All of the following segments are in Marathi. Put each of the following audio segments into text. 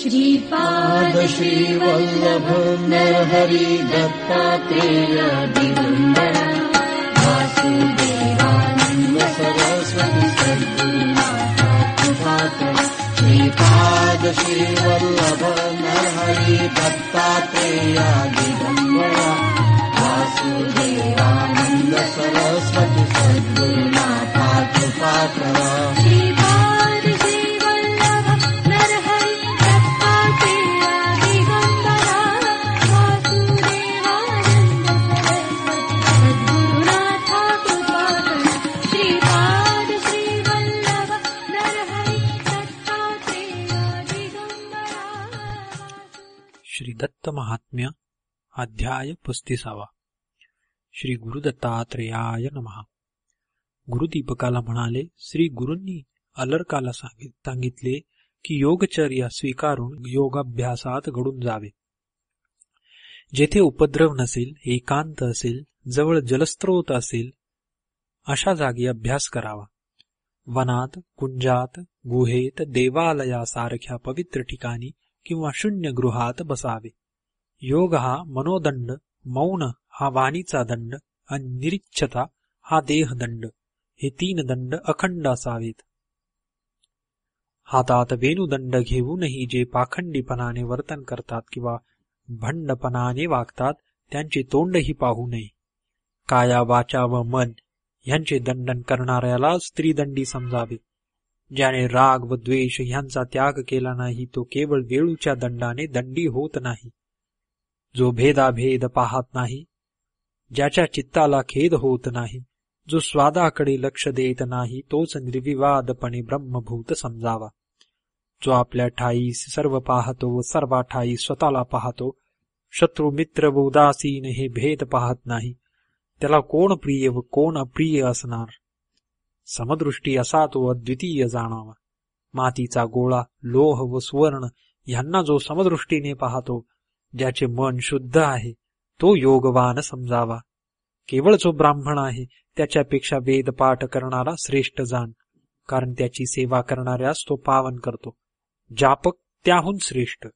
श्रीपाद श्रीवल्लभ नरहरि दत्तात्रेय दिगम्बर वासुदेवानन्द सरस्वती सद्गुरुनाथ कृपाकर श्रीपाद श्रीवल्लभ नरहरि दत्तात्रेय दिगम्बर वासुदेवानन्द सरस्वती सद्गुरुनाथ कृपाकर महात्म्य अध्याय पस्तीसावा. श्री गुरुदत्तात्रेयाय नमः. गुरुदीपकाला म्हणाले श्री गुरूंनी अलर्काला सांगित- सांगितले की योगचर्या स्वीकारून योगाभ्यासात घडून जावे. जेथे उपद्रव नसेल एकांत असेल जवळ जलस्रोत असेल अशा जागी अभ्यास करावा. वनात कुंजात गुहेत देवालयासारख्या पवित्र ठिकाणी किंवा शून्य गृहात बसावे. योग हा मनोदंड मौन हा वाणीचा दंड आणि निरिच्छता हा देहदंड. हे तीन दंड अखंड असावेत. हातात वेणुदंड घेऊनही जे पाखंडीपणाने वर्तन करतात किंवा भंडपणाने वागतात त्यांचे तोंडही पाहू नये. काया वाचा व मन यांचे दंडन करणाऱ्याला स्त्रीदंडी समजावे. ज्याने राग व द्वेष ह्यांचा त्याग केला नाही तो केवळ वेळूच्या दंडाने दंडी होत नाही. जो भेदाभेद पाहत नाही ज्याच्या चित्ताला खेद होत नाही जो स्वादाकडे लक्ष देत नाही तोच निर्विवादपणे ब्रह्मभूत समजावा. जो आपल्या ठाईस सर्व पाहतो व सर्वा ठाई स्वतःला पाहतो शत्रू मित्र व उदासीन हे भेद पाहत नाही त्याला कोण प्रिय व कोण अप्रिय असणार? समदृष्टी असा तो अद्वितीय जाणावा. मातीचा गोळा लोह व सुवर्ण ह्यांना जो समदृष्टीने पाहतो ज्याचे मन शुद्ध आहे तो योगवान समजावा. केवळ जो ब्राह्मण आहे त्याच्यापेक्षा वेदपाठ करणारा श्रेष्ठ जाण कारण त्याची सेवा करणाऱ्यास तो पावन करतो. जापक त्याहून श्रेष्ठ.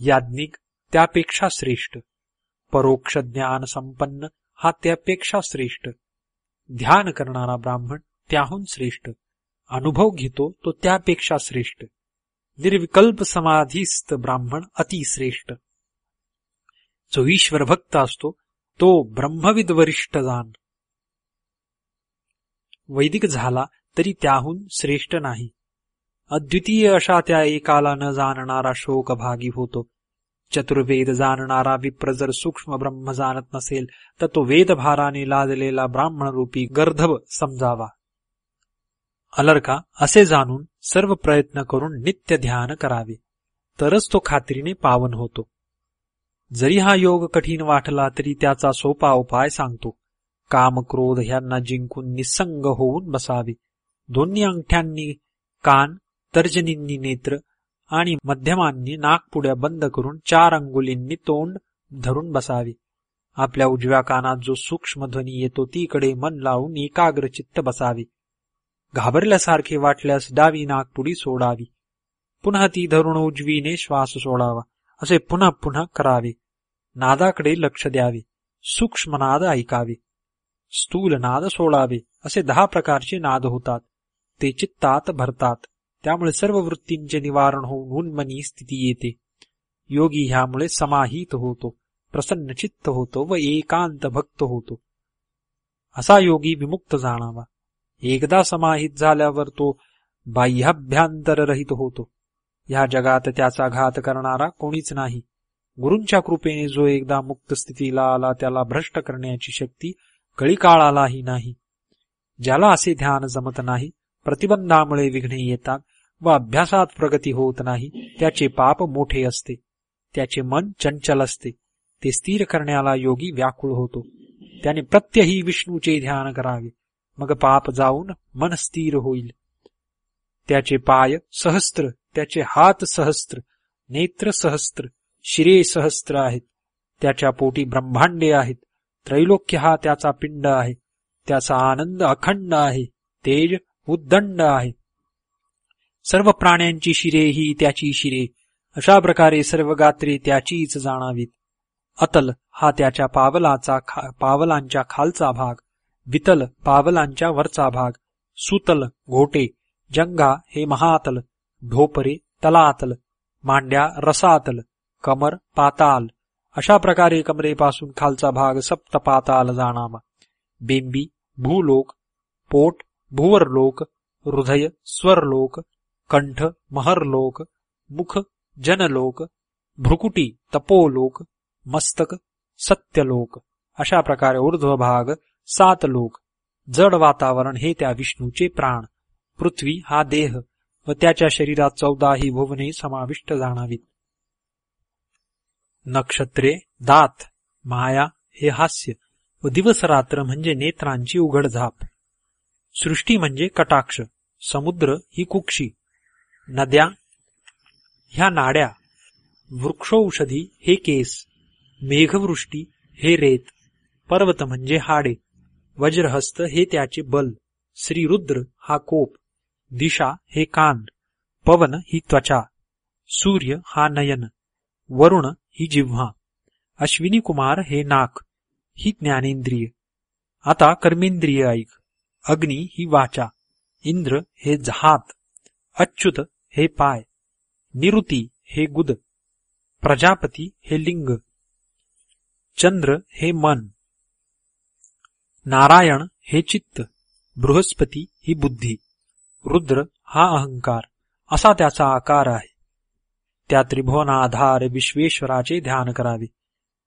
याज्ञिक त्यापेक्षा श्रेष्ठ. परोक्ष ज्ञान संपन्न हा त्यापेक्षा श्रेष्ठ. ध्यान करणारा ब्राह्मण त्याहून श्रेष्ठ. अनुभव घेतो तो त्यापेक्षा श्रेष्ठ. निर्विकल्प समाधीस्थ ब्राह्मण अतिश्रेष्ठ. जो ईश्वर भक्त असतो तो ब्रह्मविद वरिष्ठ जाण. वैदिक झाला तरी त्याहून श्रेष्ठ नाही. अद्वितीय अशा त्या एकाला न जाणणारा शोकभागी होतो. चतुर्वेद जाणणारा विप्र जर सूक्ष्म ब्रह्म जाणत नसेल तर तो वेदभाराने लादलेला ब्राह्मणरूपी गर्धव समजावा. अलर्का असे जाणून सर्व प्रयत्न करून नित्य ध्यान करावे. तरच तो खात्रीने पावन होतो. जरी हा योग कठीण वाटला तरी त्याचा सोपा उपाय सांगतो. काम क्रोध ह्यांना जिंकून निसंग होऊन बसावे. दोन्ही अंगठ्यांनी कान तर्जनींनी नेत्र आणि मध्यमांनी नाकपुड्या बंद करून चार अंगुलींनी तोंड धरून बसावे. आपल्या उजव्या कानात जो सूक्ष्म ध्वनी येतो तीकडे मन लावून एकाग्र चित्त बसावे. घाबरल्यासारखे वाटल्यास डावी नागपुडी सोडावी. पुन्हा ती धरून उजवीने श्वास सोडावा. असे पुन्हा पुन्हा करावे. नादाकडे लक्ष द्यावे. सूक्ष्म नाद ऐकावे. स्थूल नाद सोडावे. असे दहा प्रकारचे नाद होतात. ते चित्तात भरतात. त्यामुळे सर्व वृत्तींचे निवारण हो-, होऊन उन्मनी स्थिती येते. योगी ह्यामुळे समाहित होतो. प्रसन्न चित्त होतो व एकांत भक्त होतो. असा योगी विमुक्त जाणावा. एकदा समाहित झाल्यावर तो बाह्याभ्यांतररहित होतो. ह्या जगात त्याचा घात करणारा कोणीच नाही. गुरूंच्या कृपेने जो एकदा मुक्त स्थितीला आला त्याला भ्रष्ट करण्याची शक्ती कळीकाळालाही नाही. ज्याला असे ध्यान जमत नाही प्रतिबंधामुळे विघ्ने येतात व अभ्यासात प्रगती होत नाही त्याचे पाप मोठे असते. त्याचे मन चंचल असते. ते स्थिर करण्याला योगी व्याकुळ होतो. त्याने प्रत्यही विष्णूचे ध्यान करावे. मग पाप जाऊन मन स्थिर होईल. त्याचे पाय सहस्त्र त्याचे हात सहस्त्र नेत्र सहस्त्र शिरे सहस्त्र आहेत. त्याच्या पोटी ब्रह्मांडे आहेत. त्रैलोक्य हा त्याचा पिंड आहे. त्याचा आनंद अखंड आहे. तेज उद्दंड आहे. सर्व प्राण्यांची शिरे ही त्याची शिरे. अशा प्रकारे सर्व गात्रे त्याचीच जाणावीत. अतल हा त्याच्या पावलाचा खा- पावलांच्या खालचा भाग. वितल पावलांच्या वरचा भाग. सुतल घोटे. जंगा हे महातल. ढोपरे तलातल मांड्या रसातल कमर पाताल. अशा प्रकारे कमरेपासून खालचा भाग सप्त पाताल जाणावा बेंबी भूलोक पोट भुवरलोक हृदय स्वरलोक कंठ महरलोक मुख जनलोक भ्रुकुटी तपोलोक मस्तक सत्यलोक. अशा प्रकारे ऊर्ध्व भाग सात लोक. जड वातावरण हे त्या विष्णूचे प्राण. पृथ्वी हा देह. व त्याच्या शरीरात चौदाही भुवने समाविष्ट जाणावीत. नक्षत्रे दात माया हे हास्य व दिवसरात्र म्हणजे नेत्रांची उघड झाप सृष्टी म्हणजे कटाक्ष समुद्र ही कुक्षी. नद्या ह्या नाड्या वृक्षौषधी हे केस मेघवृष्टी हे रेत पर्वत म्हणजे हाडे वज्रहस्त हे त्याचे बल श्रीरुद्र हा कोप. दिशा हे कान पवन ही त्वचा सूर्य हा नयन वरुण ही जिव्हा अश्विनी कुमार हे नाक ही ज्ञानेंद्रिय. आता कर्मेंद्रिय ऐक अग्नी ही वाचा इंद्र हे हात अच्युत हे पाय निरुती हे गुद प्रजापती हे लिंग चंद्र हे मन नारायण हे चित्त बृहस्पती ही बुद्धी. रुद्र हा अहंकार असा त्याचा आकार आहे. त्या त्रिभुवनाधार विश्वेश्वराचे ध्यान करावे.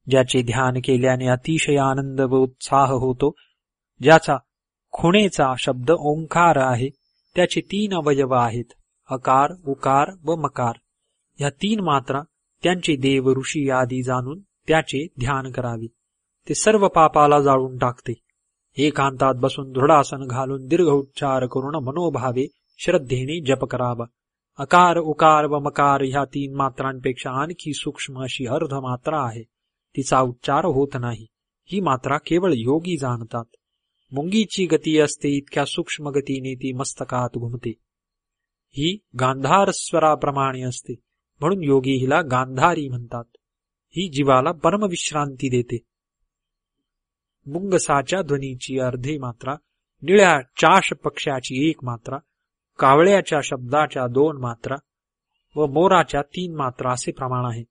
ज्याचे ध्यान केल्याने अतिशय आनंद व उत्साह होतो. ज्याचा खुणेचा शब्द ओंकार आहे त्याचे तीन अवयव आहेत अकार उकार व मकार. ह्या तीन मात्रा त्यांचे देव ऋषी आदी जाणून त्याचे ध्यान करावे. ते सर्व पापाला जाळून टाकते. एकांतात बसून दृढासन घालून दीर्घ उच्चार करून मनोभावे श्रद्धेने जप करावा. अकार उकार व मकार ह्या तीन मात्रांपेक्षा आणखी सूक्ष्म अशी अर्ध मात्रा आहे. तिचा उच्चार होत नाही. ही मात्रा केवळ योगी जाणतात. मुंगीची गती असते इतक्या सूक्ष्म गतीने ती मस्तकात घुमते. ही गांधार स्वराप्रमाणे असते म्हणून योगी हिला गांधारी म्हणतात. ही जीवाला परमविश्रांती देते. मुंगसाच्या ध्वनीची अर्धी मात्रा निळ्या चाश पक्ष्याची एक मात्रा कावळ्याच्या शब्दाच्या दोन मात्रा व मोराच्या तीन मात्रा असे प्रमाण आहे.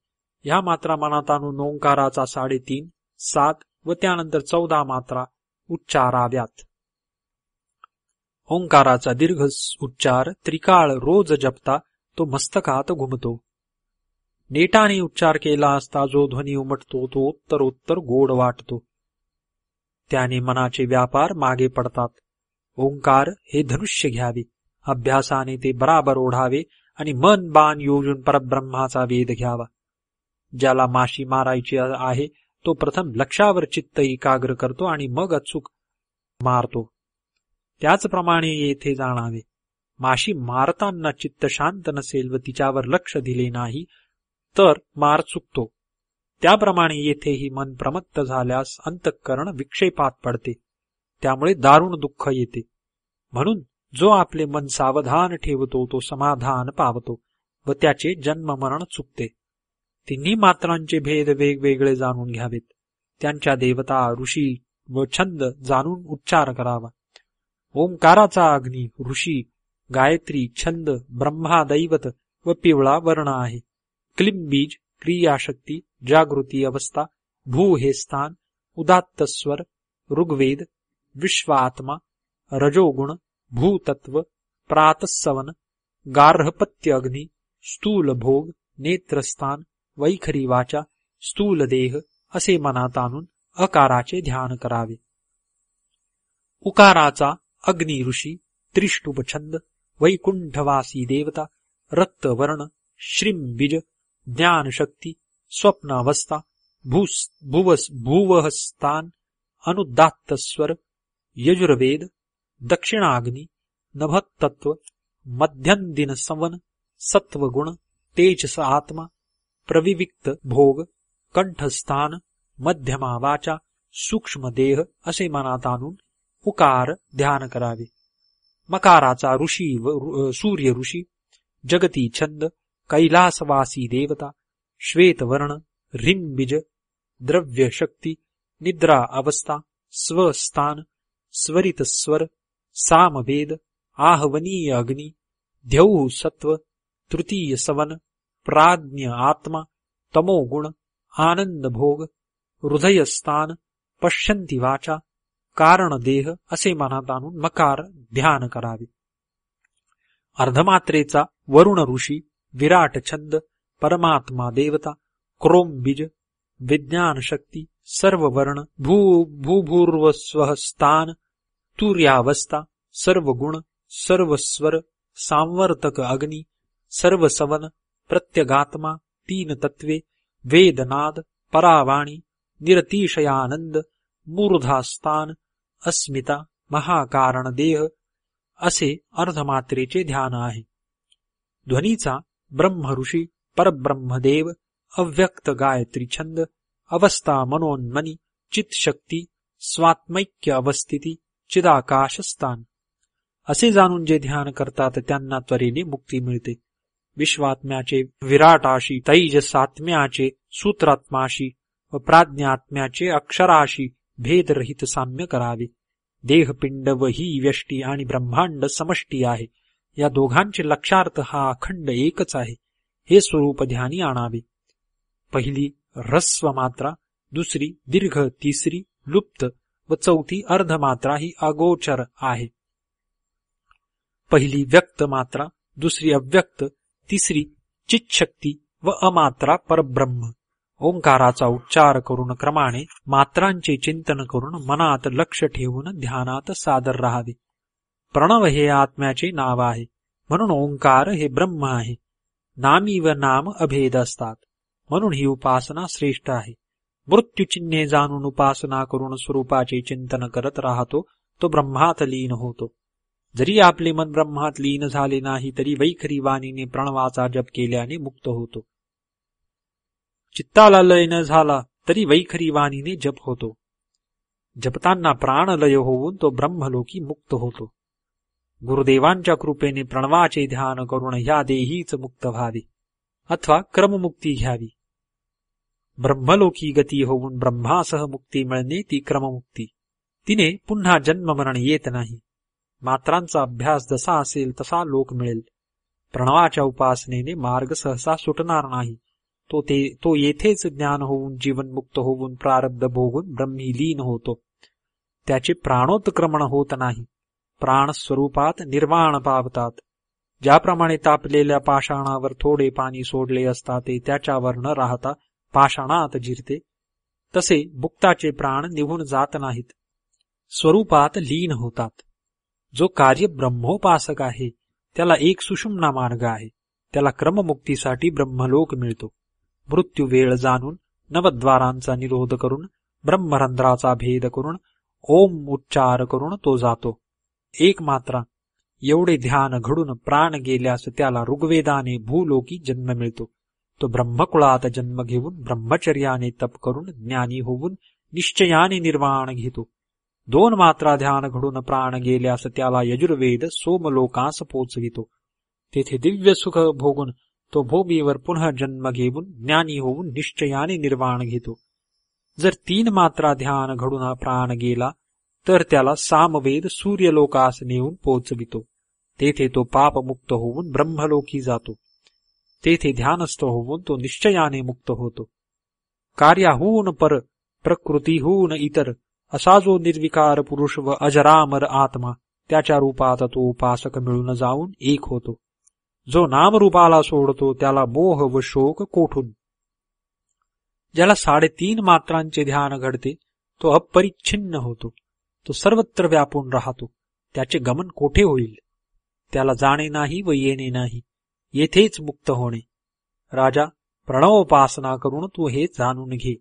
ह्या मात्रा मनात आणून ओंकाराचा साडेतीन सात व त्यानंतर चौदा मात्रा उच्चाराव्यात. ओंकाराचा दीर्घ उच्चार त्रिकाळ रोज जपता तो मस्तकात घुमतो. नेटाने उच्चार केला असता जो ध्वनी उमटतो तो उत्तरोत्तर गोड वाटतो. त्याने मनाचे व्यापार मागे पडतात. ओंकार हे धनुष्य घ्यावे. अभ्यासाने ते बराबर ओढावे आणि मन बाण योजून परब्रह्माचा वेध घ्यावा. ज्याला माशी मारायची आहे तो प्रथम लक्षावर चित्त एकाग्र करतो आणि मग अचूक मारतो. त्याचप्रमाणे येथे जाणावे. माशी मारताना चित्त शांत नसेल व तिच्यावर लक्ष दिले नाही तर मार चुकतो. त्याप्रमाणे येथेही मन प्रमत्त झाल्यास अंतःकरण विक्षेपात पडते. त्यामुळे दारुण दुःख येते. म्हणून जो आपले मन सावधान ठेवतो तो समाधान पावतो व त्याचे जन्म मरण चुकते. तिन्ही मात्रांचे भेद वेगवेगळे जाणून घ्यावेत. त्यांच्या देवता ऋषी व छंद जाणून उच्चार करावा. ओंकाराचा अग्नी ऋषी गायत्री छंद ब्रह्मा दैवत व पिवळा वर्ण आहे. क्लिम बीज क्रियाशक्ती जागृती अवस्था भू हे स्थान उदात्त स्वर ऋग्वेद विश्वात्मा रजोगुण भूतत्व प्रातस्सवन गार्हपत्य अग्नी स्थूल भोग नेत्रस्थान वैखरी वाचा स्थूल देह असे मनात आणून अकाराचे ध्यान करावे. उकाराचा अग्नी ऋषी त्रिष्टुप छंद वैकुंठवासी देवता रक्तवर्ण श्रींबीज ज्ञानशक्ती स्वप्नावस्था भूस भुवस भूवहस्थान अनुदात्त स्वर यजुर्वेद दक्षिणाग्नी नभतत्व मध्यंदिन संवन सत्वगुण तेजस आत्मा प्रविविक्त भोग कंठस्थान मध्यमा वाचा सूक्ष्म देह असे मनात आणून उकार ध्यान करावे. मकाराचा ऋषी व सूर्य ऋषी जगती छंद कैलासवासी देवता श्वेतवर्ण रिंबीज द्रव्य शक्ती निद्रा अवस्था स्वस्थान स्वरित स्वर सामवेद आहवनीय अग्नी द्यौः सत्व तृतीय सवन प्राज्ञ आत्मा तमोगुण आनंद भोग हृदयस्थान पश्यंती वाचा कारण देह असे मनात आणून मकार ध्यान करावे. अर्धमात्रेचा वरुण ऋषी विराट छंद परमात्मा देवता क्रोमबीज विज्ञान शक्ती सर्व वर्ण भू भूभूर्वस्व स्थान तुर्यावस्था सर्व गुण सर्व स्वर सांवर्तक अग्नी सर्व सवन प्रत्यगात्मा तीन तत्वे वेदनाद परावाणी निरतिशयानंद मूर्धास्थान अस्मिता महाकारण देह असे अर्धमात्रेचे ध्यान आहे. ध्वनीचा ब्रह्म ऋषी परब्रह्मदेव अव्यक्त गायत्री छंद अवस्था मनोन्मनी चितशक्ती स्वात्मैक्य अवस्थिती चिदाकाशस्थान। असे जाणून जे ध्यान करतात त्यांना त्वरेने मुक्ती मिळते. विश्वात्म्याचे विराटाशी तैजसात्म्याचे सूत्रात्माशी व प्राज्ञात्म्याचे अक्षराशी भेदरहित साम्य करावे. देहपिंड व ही व्यष्टी आणि ब्रह्मांड समष्टी आहे. या दोघांचे लक्षार्थ हा अखंड एकच आहे. हे स्वरूप ध्यानी आणावे. पहिली ह्रस्व मात्रा दुसरी दीर्घ तिसरी लुप्त व चौथी अर्धमात्रा ही अगोचर आहे. पहिली व्यक्त मात्रा दुसरी अव्यक्त तिसरी चितशक्ती व अमात्रा परब्रह्म. ओंकाराचा उच्चार करून क्रमाने मात्रांचे चिंतन करून मनात लक्ष ठेवून ध्यानात सादर राहावे. प्रणव हे आत्म्याचे नाव आहे. म्हणून ओंकार हे ब्रह्म आहे. नामी व नाम अभेद असतात. म्हणून ही उपासना श्रेष्ठ आहे. मृत्यूचिन्हे जाणून उपासना करून स्वरूपाचे चिंतन करत राहतो तो ब्रह्मात लीन होतो. जरी आपले मन ब्रह्मात लीन झाले नाही तरी वैखरी वाणीने प्रणवाचा जप केल्याने मुक्त होतो. चित्ताला लय न झाला तरी वैखरी वाणीने जप होतो. जपताना प्राणलय होऊन तो ब्रह्मलोकी मुक्त होतो. गुरुदेवांच्या कृपेने प्रणवाचे ध्यान करून ह्या देहीच मुक्त व्हावे अथवा क्रममुक्ती घ्यावी. ब्रह्मलोकी गती होऊन ब्रह्मासह मुक्ती मिळणे ती क्रममुक्ती. तिने पुन्हा जन्ममरण येत नाही. मात्रांचा अभ्यास जसा असेल तसा लोक मिळेल. प्रणवाच्या उपासनेने मार्ग सहसा सुटणार नाही. तो ते तो येथेच ज्ञान होऊन जीवनमुक्त होऊन प्रारब्ध भोगून ब्रह्मी लीन होतो. त्याचे प्राणोत्क्रमण होत नाही. प्राण स्वरूपात निर्वाण पावतात. ज्याप्रमाणे तापलेल्या पाषाणावर थोडे पाणी सोडले असता ते त्याच्यावर न राहता पाषाणात जिरते. तसे मुक्ताचे प्राण निघून जात नाहीत. स्वरूपात लीन होतात. जो कार्य ब्रह्मोपासक आहे त्याला एक सुषुम्ना मार्ग आहे. त्याला क्रममुक्तीसाठी ब्रह्मलोक मिळतो. मृत्यू वेळ जाणून नवद्वारांचा निरोध करून ब्रह्मरंध्राचा भेद करून ओम उच्चार करून तो जातो. एक मात्रा एवढे ध्यान घडून प्राण गेल्यास त्याला ऋग्वेदाने भूलोकी जन्म मिळतो. तो ब्रह्मकुळात जन्म घेऊन ब्रह्मचर्याने तप करून ज्ञानी होऊन निश्चयाने निर्वाण घेतो. दोन मात्रा ध्यान घडून प्राण गेल्यास त्याला यजुर्वेद सोमलोकास पोचवितो. तेथे दिव्य सुख भोगून तो भूमीवर पुन्हा जन्म घेऊन ज्ञानी होऊन निश्चयाने निर्वाण घेतो. जर तीन मात्रा ध्यान घडून प्राण गेला तर त्याला सामवेद सूर्यलोकास नेऊन पोचवितो. तेथे तो पापमुक्त होऊन ब्रह्मलोकी जातो. तेथे ध्यानस्थ होऊन तो निश्चयाने मुक्त होतो. कार्याहून पर प्रकृतीहून इतर असा जो निर्विकार पुरुष व अजरामर आत्मा त्याच्या रूपात तो उपासक मिळून जाऊन एक होतो. जो नामरूपाला सोडतो त्याला मोह व शोक कोठून? ज्याला साडेतीन मात्रांचे ध्यान घडते तो अपरिच्छिन्न होतो. तो सर्वत्र व्यापून राहतो. त्याचे गमन कोठे होईल? त्याला जाणे नाही व येणे नाही. येथेच मुक्त होणे. राजा प्रणवोपासना करून तू हे जाणून घे.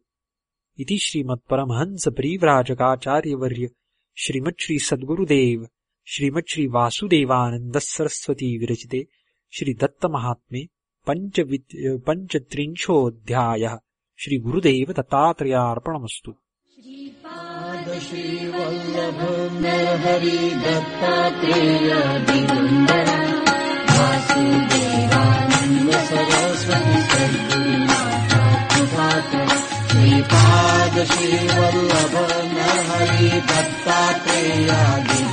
इति श्रीमत्परमहंस प्रिव्राजकाचार्यवर्य श्रीमत् श्री सद्गुरुदेव श्रीमत् श्री वासुदेवानंद सरस्वती विरचिते श्री दत्त महात्मे पंचत्रिंशोऽध्यायः. श्री गुरुदेव दत्तात्रयार्पणमस्तु। श्रीवल्लभ न हरि गत्पाते या वासुदेवानन्द सरस्वती वासुदेवान्द सरस्वति सर्वे न हरि पत्पाते यादि